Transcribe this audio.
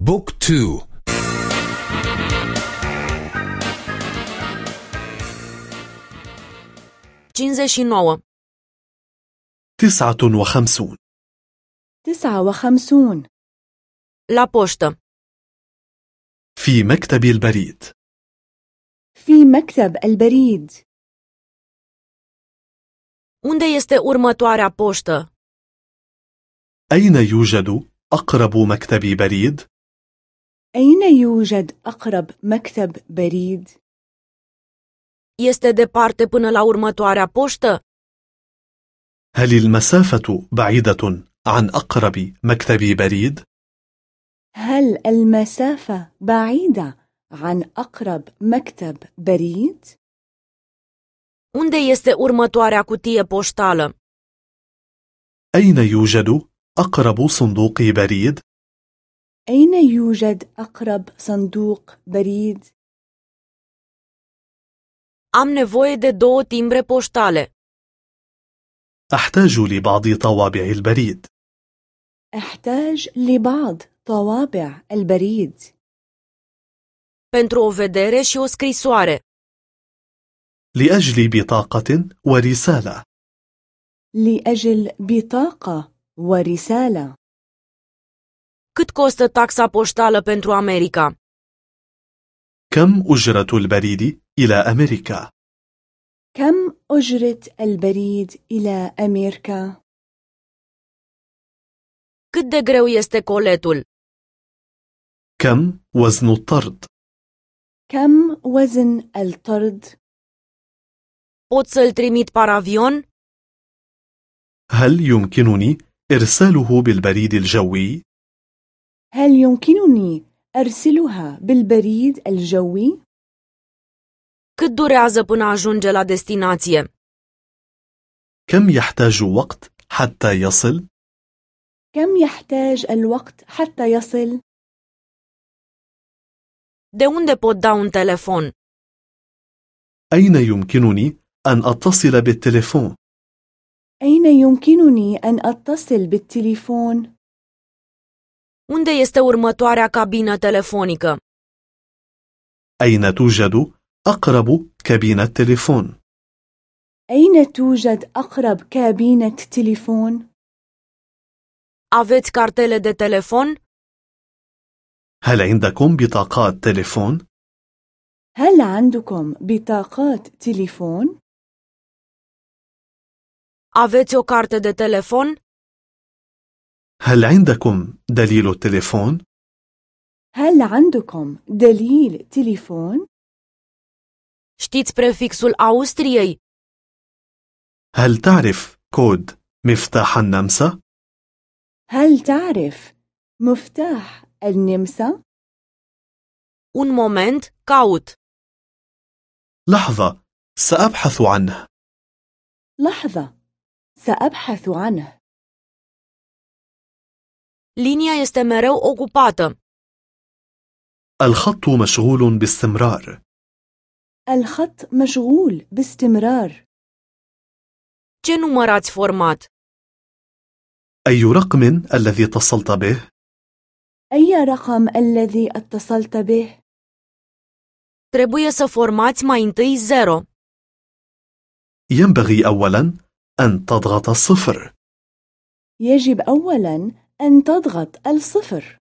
book two cincizeci nouă تسعة وخمسون تسعة وخمسون La poștă. في مكتب البريد في مكتب البريد Unde este următoarea poștă? أين يوجد أقرب مكتب بريد؟ أين يوجد أقرب مكتب بريد؟ Este departe până la următoarea poștă? هل المسافة بعيدة عن أقرب مكتب بريد؟ هل المسافة بعيدة عن أقرب مكتب بريد؟ Unde este următoarea cutie poștală? أين يوجد أقرب صندوق بريد؟ أين يوجد أقرب صندوق بريد؟ Am nevoie de două timbre poștale. أحتاج لبعض طوابع البريد أحتاج لبعض طوابع البريد Pentru o vedere și o scrisoare. لأجل بطاقة ورسالة لأجل بطاقة ورسالة Cât costă taxa poștală pentru America? كم أجرة البريد إلى أمريكا؟ كم أجرة البريد إلى أمريكا؟ Cât de greu este coletul? كم وزن الطرد؟ كم وزن الطرد؟ Pot să-l trimit paravion? هل يمكنني إرساله بالبريد الجوي؟ هل يمكنني أرسلها بالبريد الجوي؟ Cât durează până ajunge la destinație? كم يحتاج وقت حتى يصل؟ كم يحتاج الوقت حتى يصل؟ De unde pot da un telefon? أين يمكنني أن أتصل بالتليفون؟ أين يمكنني أن أتصل بالتليفون؟ Unde este următoarea cabină telefonică? أين توجد أقرب كابينة تليفون؟ أين توجد أقرب كابينة تليفون؟ Aveți cartele de telefon? هل عندكم بطاقات تليفون؟ هل عندكم بطاقات تليفون؟ Aveți o carte de telefon? هل عندكم دليل التليفون؟ هل عندكم دليل تليفون؟ Știți prefixul Austriei? هل تعرف كود مفتاح النمسا؟ هل تعرف مفتاح النمسا؟ Un moment, caut. لحظة سأبحث عنه لحظة سأبحث عنه Linia este mereu ocupată. الخط مشغول باستمرار الخط مشغول باستمرار Ce număr ați format? أي رقم الذي اتصلت به؟ أي رقم الذي اتصلت به؟ Trebuie să formați mai întâi 0. ينبغي أولا أن تضغط الصفر يجب أولا أن تضغط الصفر.